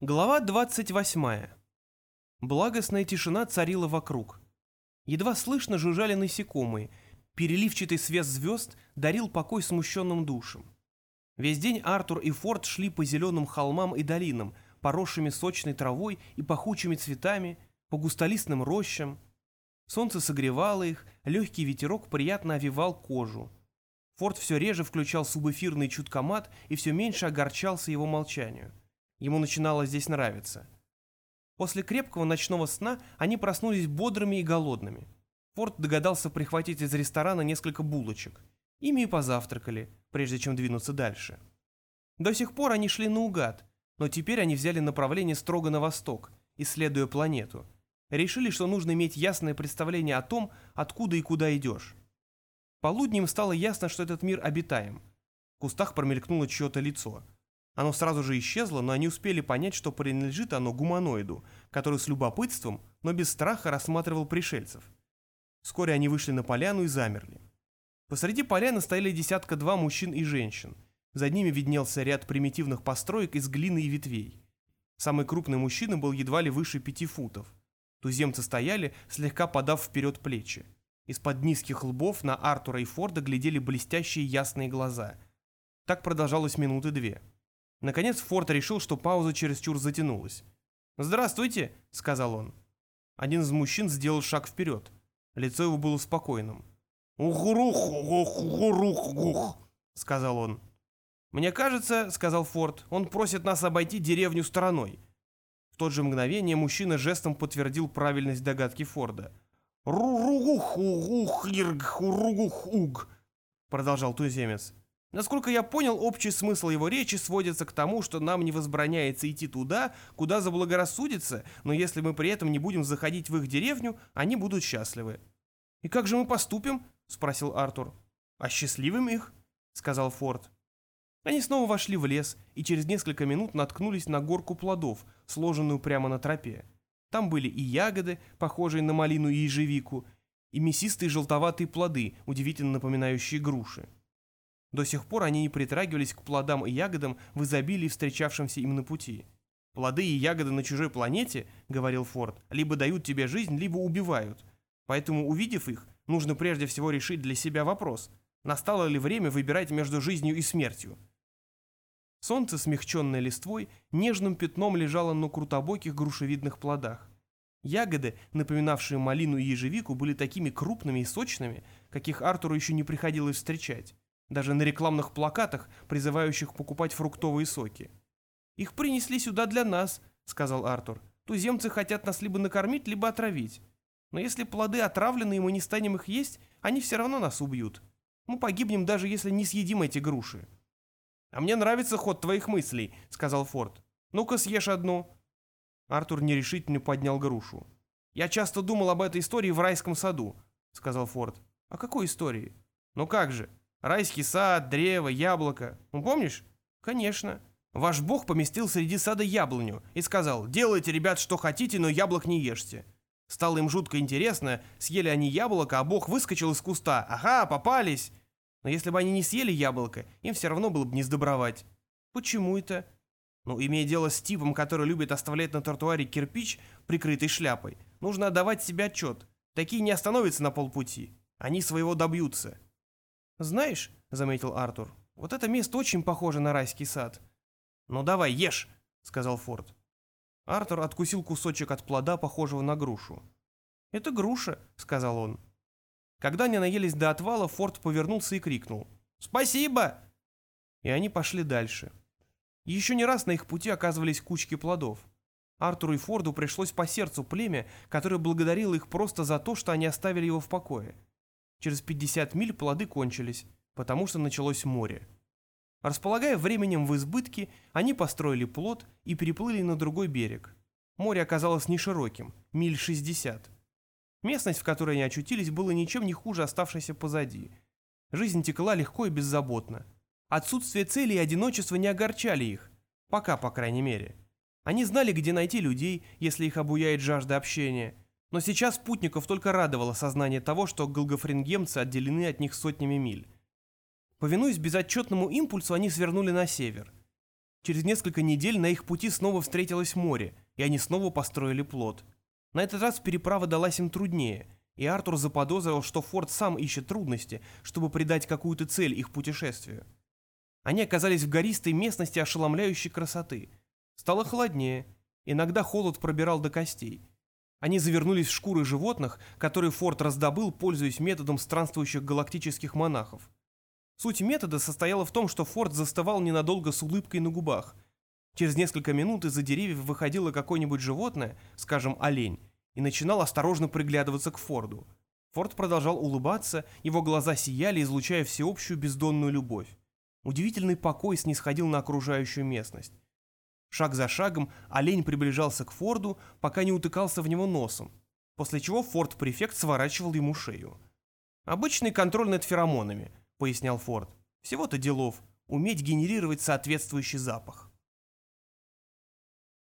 Глава 28. Благостная тишина царила вокруг. Едва слышно жужжали насекомые, переливчатый свет звезд дарил покой смущенным душам. Весь день Артур и Форд шли по зеленым холмам и долинам, поросшими сочной травой и пахучими цветами, по густолистным рощам. Солнце согревало их, легкий ветерок приятно овивал кожу. Форд все реже включал субэфирный чуткомат и все меньше огорчался его молчанию. Ему начинало здесь нравиться. После крепкого ночного сна они проснулись бодрыми и голодными. Форд догадался прихватить из ресторана несколько булочек. Ими и позавтракали, прежде чем двинуться дальше. До сих пор они шли наугад, но теперь они взяли направление строго на восток, исследуя планету. Решили, что нужно иметь ясное представление о том, откуда и куда идешь. Полуднем стало ясно, что этот мир обитаем. В кустах промелькнуло чье-то лицо – оно сразу же исчезло, но они успели понять, что принадлежит оно гуманоиду, который с любопытством, но без страха рассматривал пришельцев. Вскоре они вышли на поляну и замерли. Посреди поляны стояли десятка-два мужчин и женщин. За ними виднелся ряд примитивных построек из глины и ветвей. Самый крупный мужчина был едва ли выше пяти футов. Туземцы стояли, слегка подав вперед плечи. Из-под низких лбов на Артура и Форда глядели блестящие ясные глаза. Так продолжалось минуты две. Наконец Форд решил, что пауза чересчур затянулась. «Здравствуйте», — сказал он. Один из мужчин сделал шаг вперед. Лицо его было спокойным. «Ух-рух-ух-ух-ух», — сказал он. «Мне кажется», — сказал Форд, — «он просит нас обойти деревню стороной». В тот же мгновение мужчина жестом подтвердил правильность догадки Форда. «Ру-рух-ух-ух-ирг-урух-уг», — продолжал туземец. Насколько я понял, общий смысл его речи сводится к тому, что нам не возбраняется идти туда, куда заблагорассудится, но если мы при этом не будем заходить в их деревню, они будут счастливы. «И как же мы поступим?» — спросил Артур. «А счастливым их?» — сказал Форд. Они снова вошли в лес и через несколько минут наткнулись на горку плодов, сложенную прямо на тропе. Там были и ягоды, похожие на малину и ежевику, и мясистые желтоватые плоды, удивительно напоминающие груши. До сих пор они не притрагивались к плодам и ягодам в изобилии, встречавшимся им на пути. «Плоды и ягоды на чужой планете, — говорил Форд, — либо дают тебе жизнь, либо убивают. Поэтому, увидев их, нужно прежде всего решить для себя вопрос, настало ли время выбирать между жизнью и смертью. Солнце, смягченное листвой, нежным пятном лежало на крутобоких грушевидных плодах. Ягоды, напоминавшие малину и ежевику, были такими крупными и сочными, каких Артуру еще не приходилось встречать даже на рекламных плакатах, призывающих покупать фруктовые соки. «Их принесли сюда для нас», — сказал Артур. «Туземцы хотят нас либо накормить, либо отравить. Но если плоды отравлены, и мы не станем их есть, они все равно нас убьют. Мы погибнем, даже если не съедим эти груши». «А мне нравится ход твоих мыслей», — сказал Форд. «Ну-ка съешь одну». Артур нерешительно поднял грушу. «Я часто думал об этой истории в райском саду», — сказал Форд. «О какой истории?» «Ну как же? Райский сад, древо, яблоко. Ну, помнишь? Конечно. Ваш бог поместил среди сада яблоню и сказал, делайте, ребят, что хотите, но яблок не ешьте. Стало им жутко интересно, съели они яблоко, а бог выскочил из куста. Ага, попались. Но если бы они не съели яблоко, им все равно было бы не сдобровать. Почему это? Ну, имея дело с типом, который любит оставлять на тротуаре кирпич, прикрытый шляпой, нужно отдавать себе отчет. Такие не остановятся на полпути. Они своего добьются. «Знаешь», — заметил Артур, — «вот это место очень похоже на райский сад». «Ну давай, ешь», — сказал Форд. Артур откусил кусочек от плода, похожего на грушу. «Это груша», — сказал он. Когда они наелись до отвала, Форд повернулся и крикнул. «Спасибо!» И они пошли дальше. Еще не раз на их пути оказывались кучки плодов. Артуру и Форду пришлось по сердцу племя, которое благодарило их просто за то, что они оставили его в покое. Через 50 миль плоды кончились, потому что началось море. Располагая временем в избытке, они построили плот и переплыли на другой берег. Море оказалось не широким, миль 60. Местность, в которой они очутились, была ничем не хуже оставшейся позади. Жизнь текла легко и беззаботно. Отсутствие цели и одиночество не огорчали их. Пока, по крайней мере. Они знали, где найти людей, если их обуяет жажда общения – но сейчас спутников только радовало сознание того, что голгофрингемцы отделены от них сотнями миль. Повинуясь безотчетному импульсу, они свернули на север. Через несколько недель на их пути снова встретилось море, и они снова построили плот. На этот раз переправа далась им труднее, и Артур заподозрил, что Форд сам ищет трудности, чтобы придать какую-то цель их путешествию. Они оказались в гористой местности ошеломляющей красоты. Стало холоднее, иногда холод пробирал до костей. Они завернулись в шкуры животных, которые Форд раздобыл, пользуясь методом странствующих галактических монахов. Суть метода состояла в том, что Форд застывал ненадолго с улыбкой на губах. Через несколько минут из-за деревьев выходило какое-нибудь животное, скажем, олень, и начинал осторожно приглядываться к Форду. Форд продолжал улыбаться, его глаза сияли, излучая всеобщую бездонную любовь. Удивительный покой снисходил на окружающую местность. Шаг за шагом олень приближался к Форду, пока не утыкался в него носом, после чего Форд-префект сворачивал ему шею. «Обычный контроль над феромонами», — пояснял Форд. «Всего-то делов, уметь генерировать соответствующий запах».